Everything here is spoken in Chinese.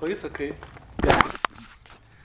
好意思，可以。